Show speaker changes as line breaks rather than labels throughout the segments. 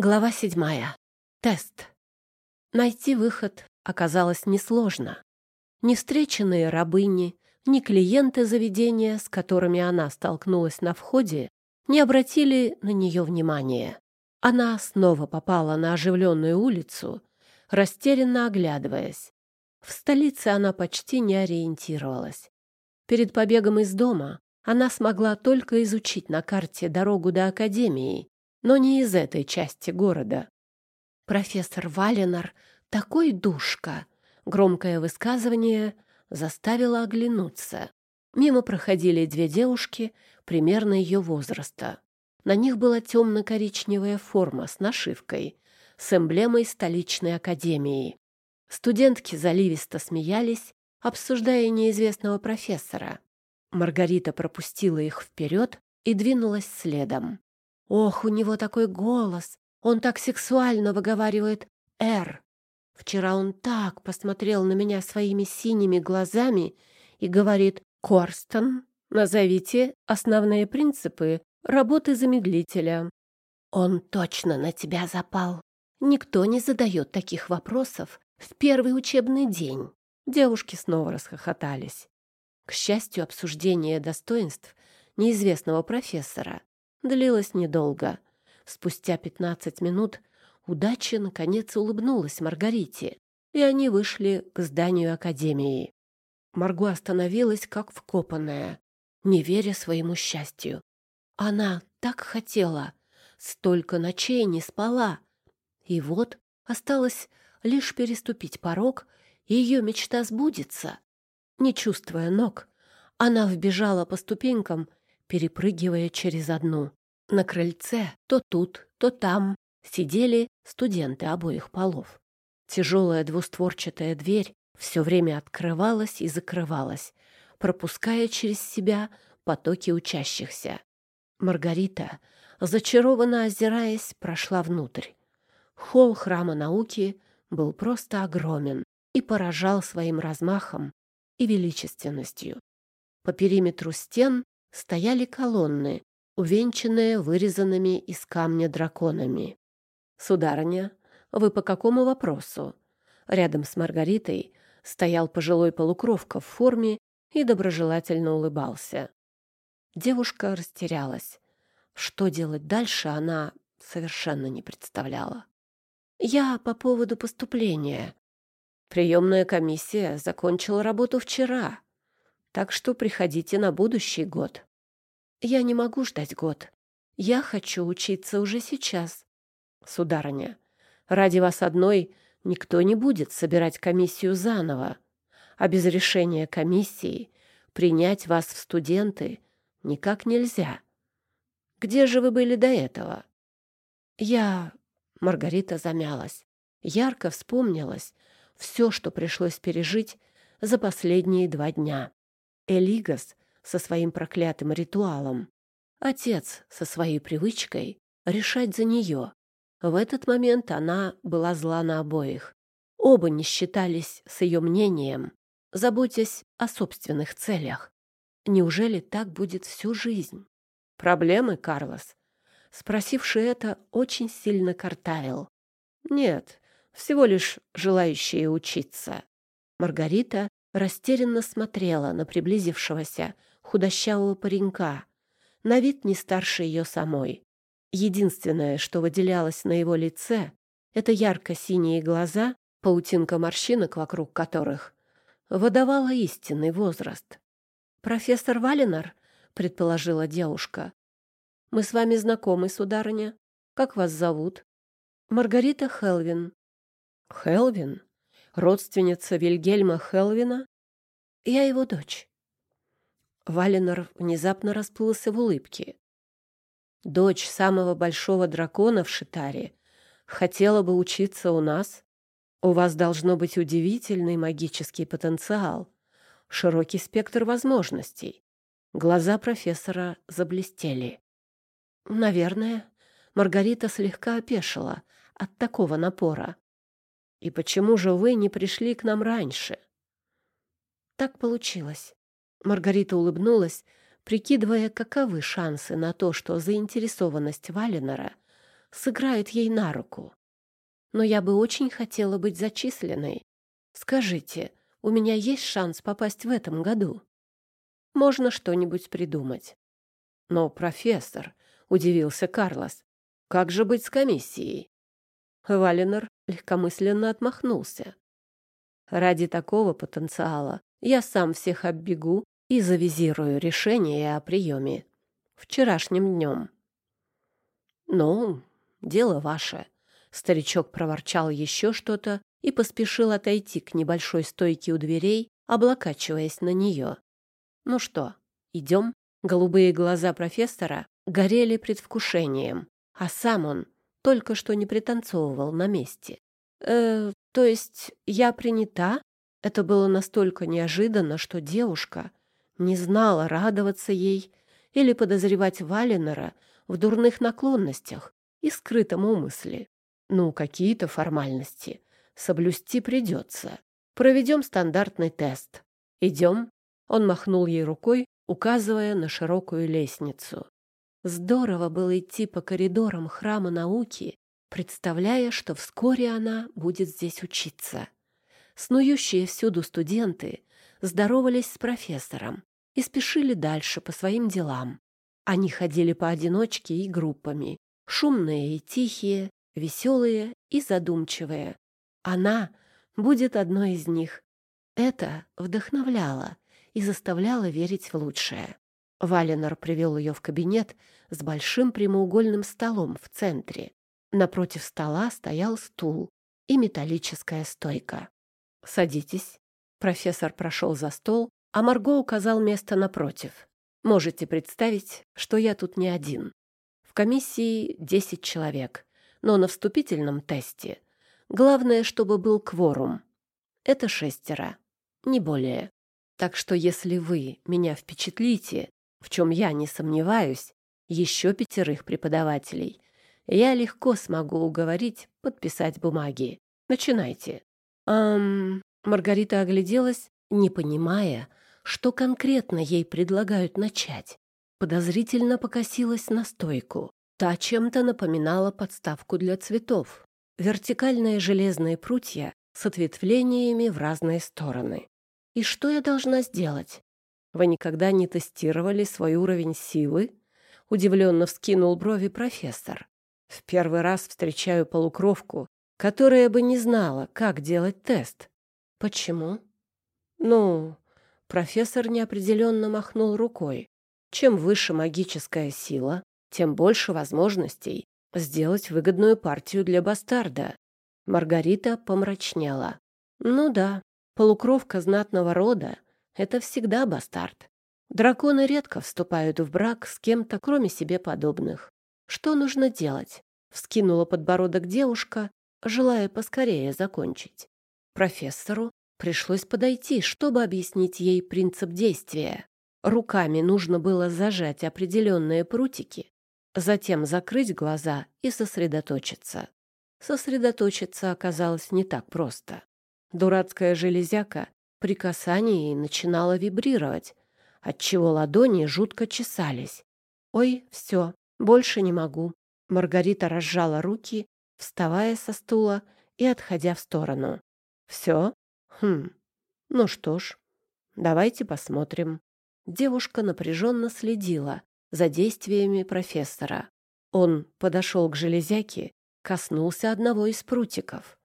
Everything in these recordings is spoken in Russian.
Глава седьмая. Тест. Найти выход оказалось несложно. Ни встреченные рабыни, ни клиенты заведения, с которыми она столкнулась на входе, не обратили на нее внимания. Она снова попала на оживленную улицу, растерянно оглядываясь. В столице она почти не ориентировалась. Перед побегом из дома она смогла только изучить на карте дорогу до академии, но не из этой части города. Профессор Валенар такой душка. Громкое высказывание заставило оглянуться. Мимо проходили две девушки примерно ее возраста. На них была темно-коричневая форма с нашивкой, с эмблемой столичной академии. Студентки заливисто смеялись, обсуждая неизвестного профессора. Маргарита пропустила их вперед и двинулась следом. Ох, у него такой голос! Он так сексуально выговаривает «Р». Вчера он так посмотрел на меня своими синими глазами и говорит «Корстон, назовите основные принципы работы замедлителя». Он точно на тебя запал. Никто не задает таких вопросов в первый учебный день. Девушки снова расхохотались. К счастью, обсуждение достоинств неизвестного профессора длилось недолго. Спустя пятнадцать минут удача наконец улыбнулась Маргарите, и они вышли к зданию академии. Марго остановилась как вкопанная, не веря своему счастью. Она так хотела, столько ночей не спала. И вот осталось лишь переступить порог, и ее мечта сбудется. Не чувствуя ног, она вбежала по ступенькам перепрыгивая через одну. На крыльце то тут, то там сидели студенты обоих полов. Тяжелая двустворчатая дверь все время открывалась и закрывалась, пропуская через себя потоки учащихся. Маргарита, зачарованно озираясь, прошла внутрь. Холл храма науки был просто огромен и поражал своим размахом и величественностью. По периметру стен стояли колонны, увенчанные вырезанными из камня драконами. «Сударыня, вы по какому вопросу?» Рядом с Маргаритой стоял пожилой полукровка в форме и доброжелательно улыбался. Девушка растерялась. Что делать дальше, она совершенно не представляла. «Я по поводу поступления. Приемная комиссия закончила работу вчера так что приходите на будущий год. Я не могу ждать год. Я хочу учиться уже сейчас. Сударыня, ради вас одной никто не будет собирать комиссию заново, а без решения комиссии принять вас в студенты никак нельзя. Где же вы были до этого? Я... Маргарита замялась. Ярко вспомнилось все, что пришлось пережить за последние два дня. Элигас со своим проклятым ритуалом, отец со своей привычкой решать за нее. В этот момент она была зла на обоих. Оба не считались с ее мнением, заботясь о собственных целях. Неужели так будет всю жизнь? Проблемы, Карлос? Спросивший это, очень сильно картавил. Нет, всего лишь желающие учиться. Маргарита растерянно смотрела на приблизившегося худощавого паренька, на вид не старше ее самой. Единственное, что выделялось на его лице, это ярко-синие глаза, паутинка морщинок вокруг которых выдавала истинный возраст. «Профессор Валинар?» — предположила девушка. «Мы с вами знакомы, сударыня. Как вас зовут?» «Маргарита Хелвин». «Хелвин?» Родственница Вильгельма Хелвина? Я его дочь. Валенор внезапно расплылся в улыбке. Дочь самого большого дракона в Шитаре хотела бы учиться у нас. У вас должно быть удивительный магический потенциал, широкий спектр возможностей. Глаза профессора заблестели. Наверное, Маргарита слегка опешила от такого напора. И почему же вы не пришли к нам раньше? Так получилось. Маргарита улыбнулась, прикидывая, каковы шансы на то, что заинтересованность Валенора сыграет ей на руку. Но я бы очень хотела быть зачисленной. Скажите, у меня есть шанс попасть в этом году? Можно что-нибудь придумать. Но, профессор, — удивился Карлос, — как же быть с комиссией? Валенор легкомысленно отмахнулся. Ради такого потенциала я сам всех оббегу и завизирую решение о приеме. Вчерашним днем. Ну, дело ваше. Старичок проворчал еще что-то и поспешил отойти к небольшой стойке у дверей, облокачиваясь на нее. Ну что, идем? Голубые глаза профессора горели предвкушением, а сам он только что не пританцовывал на месте. Э, то есть я принята? Это было настолько неожиданно, что девушка не знала, радоваться ей или подозревать Валенера в дурных наклонностях и скрытом умысле. Ну, какие-то формальности. Соблюсти придется. Проведем стандартный тест. Идем. Он махнул ей рукой, указывая на широкую лестницу. Здорово было идти по коридорам храма науки, представляя, что вскоре она будет здесь учиться. Снующие всюду студенты здоровались с профессором и спешили дальше по своим делам. Они ходили поодиночке и группами, шумные и тихие, веселые и задумчивые. Она будет одной из них. Это вдохновляло и заставляло верить в лучшее. Валенор привел ее в кабинет с большим прямоугольным столом в центре. Напротив стола стоял стул и металлическая стойка. «Садитесь». Профессор прошел за стол, а Марго указал место напротив. «Можете представить, что я тут не один. В комиссии десять человек, но на вступительном тесте главное, чтобы был кворум. Это шестеро, не более. Так что если вы меня впечатлите, в чем я не сомневаюсь, еще пятерых преподавателей, я легко смогу уговорить подписать бумаги. Начинайте. Ам... Маргарита огляделась, не понимая, что конкретно ей предлагают начать. Подозрительно покосилась на стойку. Та чем-то напоминала подставку для цветов. Вертикальные железные прутья с ответвлениями в разные стороны. И что я должна сделать? Вы никогда не тестировали свой уровень силы? Удивленно вскинул брови профессор. В первый раз встречаю полукровку, которая бы не знала, как делать тест. Почему? Ну, профессор неопределенно махнул рукой. Чем выше магическая сила, тем больше возможностей сделать выгодную партию для бастарда. Маргарита помрачнела. Ну да, полукровка знатного рода — это всегда бастард. Драконы редко вступают в брак с кем-то, кроме себе подобных. Что нужно делать? Вскинула подбородок девушка, желая поскорее закончить. Профессору пришлось подойти, чтобы объяснить ей принцип действия. Руками нужно было зажать определенные прутики, затем закрыть глаза и сосредоточиться. Сосредоточиться оказалось не так просто. Дурацкая железяка при касании начинала вибрировать, отчего ладони жутко чесались. «Ой, все, больше не могу». Маргарита разжала руки, вставая со стула и отходя в сторону. «Все? Хм, ну что ж, давайте посмотрим». Девушка напряженно следила за действиями профессора. Он подошел к железяке, коснулся одного из прутиков.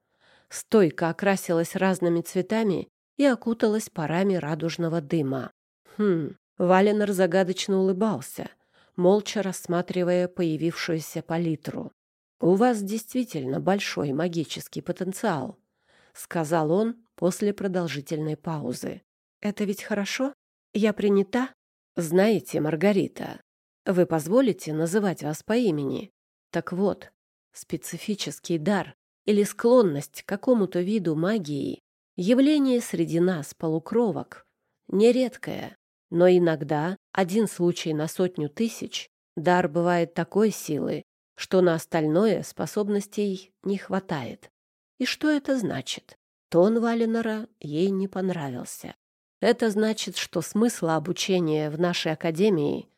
Стойка окрасилась разными цветами и окуталась парами радужного дыма. Хм, Валенор загадочно улыбался, молча рассматривая появившуюся палитру. «У вас действительно большой магический потенциал», — сказал он после продолжительной паузы. «Это ведь хорошо? Я принята?» «Знаете, Маргарита, вы позволите называть вас по имени? Так вот, специфический дар или склонность к какому-то виду магии — явление среди нас, полукровок, нередкое. Но иногда, один случай на сотню тысяч, дар бывает такой силы, что на остальное способностей не хватает. И что это значит? Тон Валенора ей не понравился. Это значит, что смысла обучения в нашей академии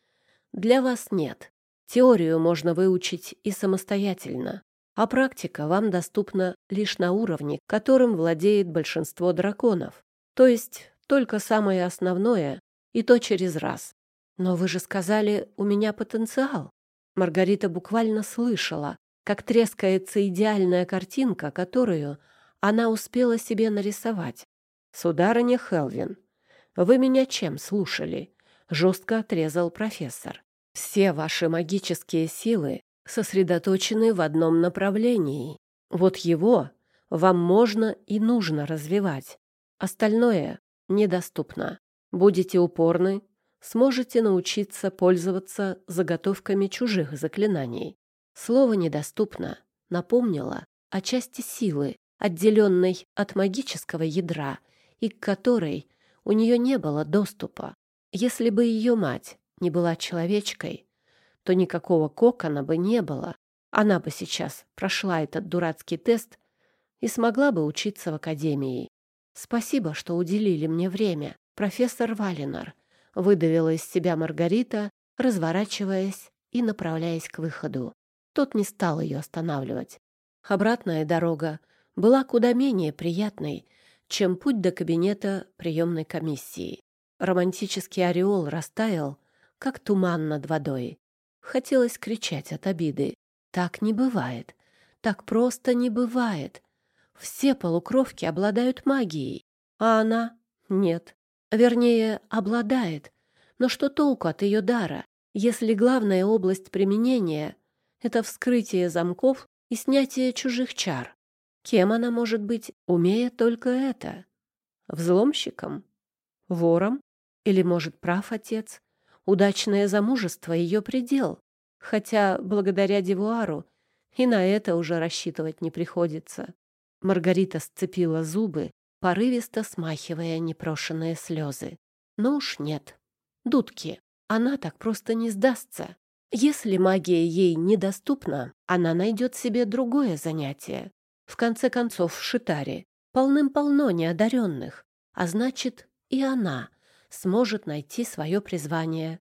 для вас нет. Теорию можно выучить и самостоятельно, а практика вам доступна лишь на уровне, которым владеет большинство драконов. То есть только самое основное, и то через раз. Но вы же сказали, у меня потенциал. Маргарита буквально слышала, как трескается идеальная картинка, которую она успела себе нарисовать. «Сударыня Хелвин, вы меня чем слушали?» — жестко отрезал профессор. «Все ваши магические силы сосредоточены в одном направлении. Вот его вам можно и нужно развивать. Остальное недоступно. Будете упорны, сможете научиться пользоваться заготовками чужих заклинаний. Слово «недоступно» напомнило о части силы, отделенной от магического ядра и к которой у нее не было доступа. Если бы ее мать не была человечкой, то никакого кокона бы не было. Она бы сейчас прошла этот дурацкий тест и смогла бы учиться в академии. Спасибо, что уделили мне время, профессор Валинар. Выдавила из себя Маргарита, разворачиваясь и направляясь к выходу. Тот не стал ее останавливать. Обратная дорога была куда менее приятной, чем путь до кабинета приемной комиссии. Романтический ореол растаял, как туман над водой. Хотелось кричать от обиды. Так не бывает. Так просто не бывает. Все полукровки обладают магией, а она — нет. Вернее, обладает. Но что толку от ее дара, если главная область применения — это вскрытие замков и снятие чужих чар? Кем она может быть, умея только это? Взломщиком? Вором? Или, может, прав отец? Удачное замужество — ее предел. Хотя, благодаря Девуару, и на это уже рассчитывать не приходится. Маргарита сцепила зубы, порывисто смахивая непрошенные слезы. Но уж нет. Дудки, она так просто не сдастся. Если магия ей недоступна, она найдет себе другое занятие. В конце концов, в Шитаре полным-полно неодаренных, а значит, и она сможет найти свое призвание.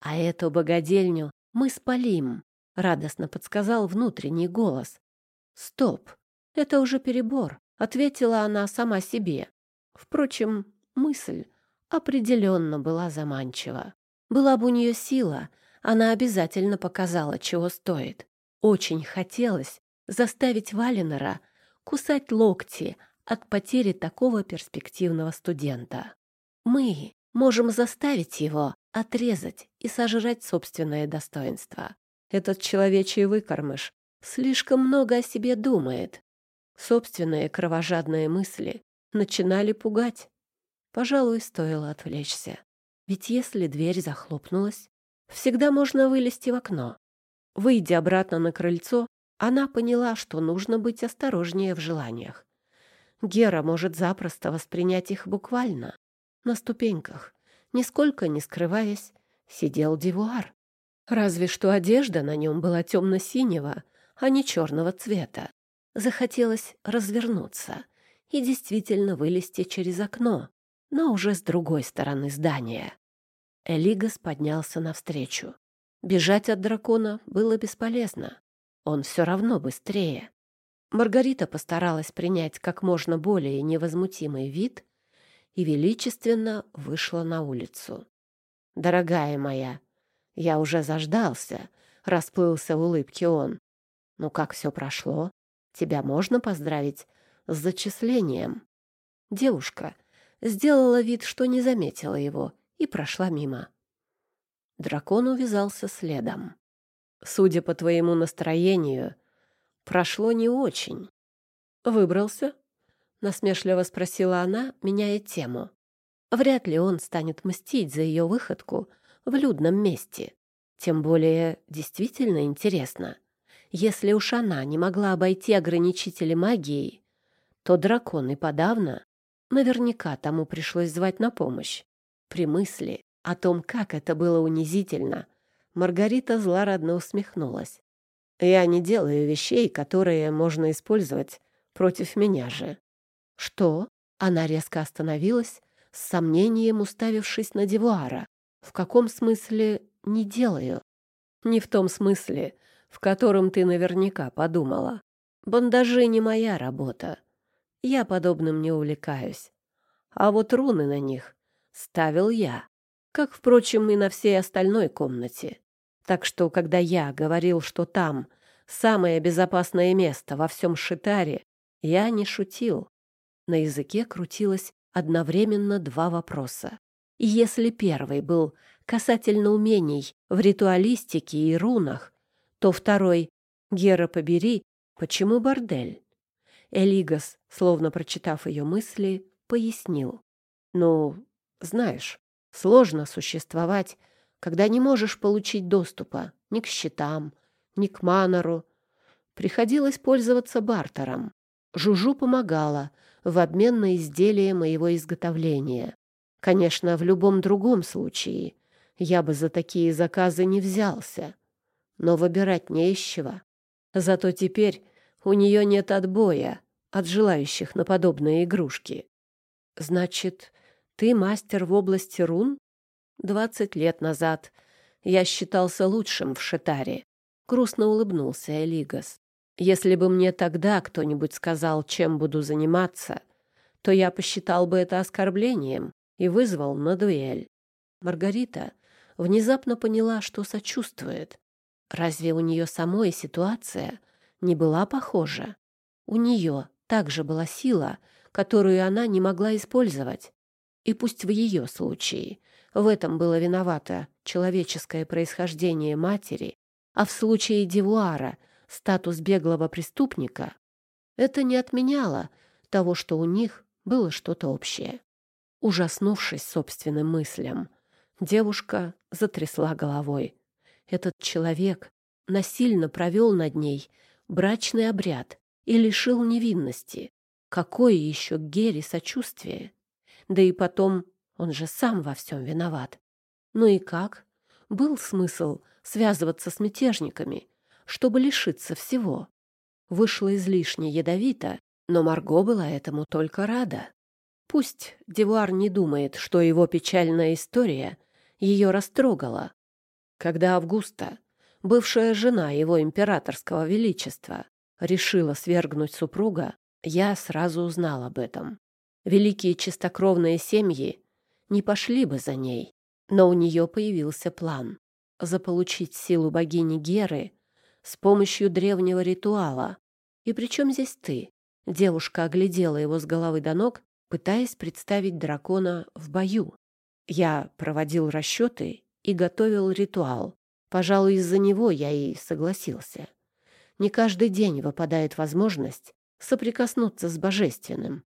А эту богадельню мы спалим, — радостно подсказал внутренний голос. Стоп, это уже перебор, — ответила она сама себе. Впрочем, мысль определенно была заманчива. Была бы у нее сила, она обязательно показала, чего стоит. Очень хотелось заставить Валенера кусать локти от потери такого перспективного студента. Мы можем заставить его отрезать и сожрать собственное достоинство. Этот человечий выкормыш слишком много о себе думает. Собственные кровожадные мысли начинали пугать. Пожалуй, стоило отвлечься. Ведь если дверь захлопнулась, всегда можно вылезти в окно. Выйдя обратно на крыльцо, она поняла, что нужно быть осторожнее в желаниях. Гера может запросто воспринять их буквально. На ступеньках, нисколько не скрываясь, сидел Дивуар. Разве что одежда на нем была темно-синего, а не черного цвета. Захотелось развернуться и действительно вылезти через окно, но уже с другой стороны здания. Элигас поднялся навстречу. Бежать от дракона было бесполезно. Он все равно быстрее. Маргарита постаралась принять как можно более невозмутимый вид и величественно вышла на улицу. «Дорогая моя, я уже заждался», — расплылся в улыбке он. «Ну как все прошло? Тебя можно поздравить с зачислением?» Девушка сделала вид, что не заметила его, и прошла мимо. Дракон увязался следом. Судя по твоему настроению, прошло не очень. Выбрался? Насмешливо спросила она, меняя тему. Вряд ли он станет мстить за ее выходку в людном месте. Тем более, действительно интересно. Если уж она не могла обойти ограничители магии, то дракон и подавно наверняка тому пришлось звать на помощь. При мысли о том, как это было унизительно — Маргарита злорадно усмехнулась. «Я не делаю вещей, которые можно использовать против меня же». «Что?» Она резко остановилась, с сомнением уставившись на Девуара. «В каком смысле не делаю?» Не в том смысле, в котором ты наверняка подумала. Бандажи не моя работа. Я подобным не увлекаюсь. А вот руны на них ставил я, как, впрочем, и на всей остальной комнате. Так что, когда я говорил, что там самое безопасное место во всем Шитаре, я не шутил. На языке крутилось одновременно два вопроса. И если первый был касательно умений в ритуалистике и рунах, то второй «Гера, побери, почему бордель?» Элигас, словно прочитав ее мысли, пояснил. «Ну, знаешь, сложно существовать, когда не можешь получить доступа ни к счетам, ни к манору. Приходилось пользоваться бартером. Жужу помогала в обмен на изделие моего изготовления. Конечно, в любом другом случае я бы за такие заказы не взялся. Но выбирать не из чего. Зато теперь у нее нет отбоя от желающих на подобные игрушки. Значит, ты мастер в области рун? Двадцать лет назад я считался лучшим в Шитаре. Грустно улыбнулся Элигас. Если бы мне тогда кто-нибудь сказал, чем буду заниматься, то я посчитал бы это оскорблением и вызвал на дуэль. Маргарита внезапно поняла, что сочувствует. Разве у нее самой ситуация не была похожа? У нее также была сила, которую она не могла использовать. И пусть в ее случае в этом было виновато человеческое происхождение матери, а в случае Девуара статус беглого преступника, это не отменяло того, что у них было что-то общее. Ужаснувшись собственным мыслям, девушка затрясла головой. Этот человек насильно провел над ней брачный обряд и лишил невинности. Какое еще к Гере сочувствие? Да и потом, он же сам во всем виноват. Ну и как? Был смысл связываться с мятежниками, чтобы лишиться всего. Вышло излишне ядовито, но Марго была этому только рада. Пусть Девуар не думает, что его печальная история ее растрогала. Когда Августа, бывшая жена его императорского величества, решила свергнуть супруга, я сразу узнал об этом. Великие чистокровные семьи не пошли бы за ней, но у нее появился план — заполучить силу богини Геры с помощью древнего ритуала. И при чем здесь ты? Девушка оглядела его с головы до ног, пытаясь представить дракона в бою. Я проводил расчеты и готовил ритуал. Пожалуй, из-за него я и согласился. Не каждый день выпадает возможность соприкоснуться с божественным.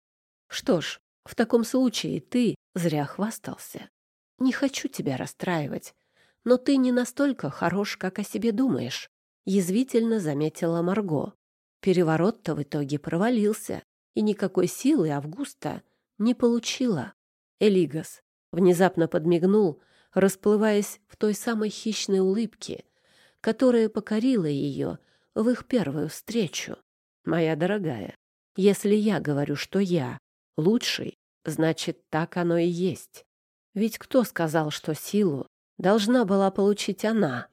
Что ж, в таком случае ты зря хвастался. Не хочу тебя расстраивать, но ты не настолько хорош, как о себе думаешь, язвительно заметила Марго. Переворот-то в итоге провалился, и никакой силы Августа не получила. Элигас внезапно подмигнул, расплываясь в той самой хищной улыбке, которая покорила ее в их первую встречу. Моя дорогая, если я говорю, что я лучший, значит, так оно и есть. Ведь кто сказал, что силу должна была получить она?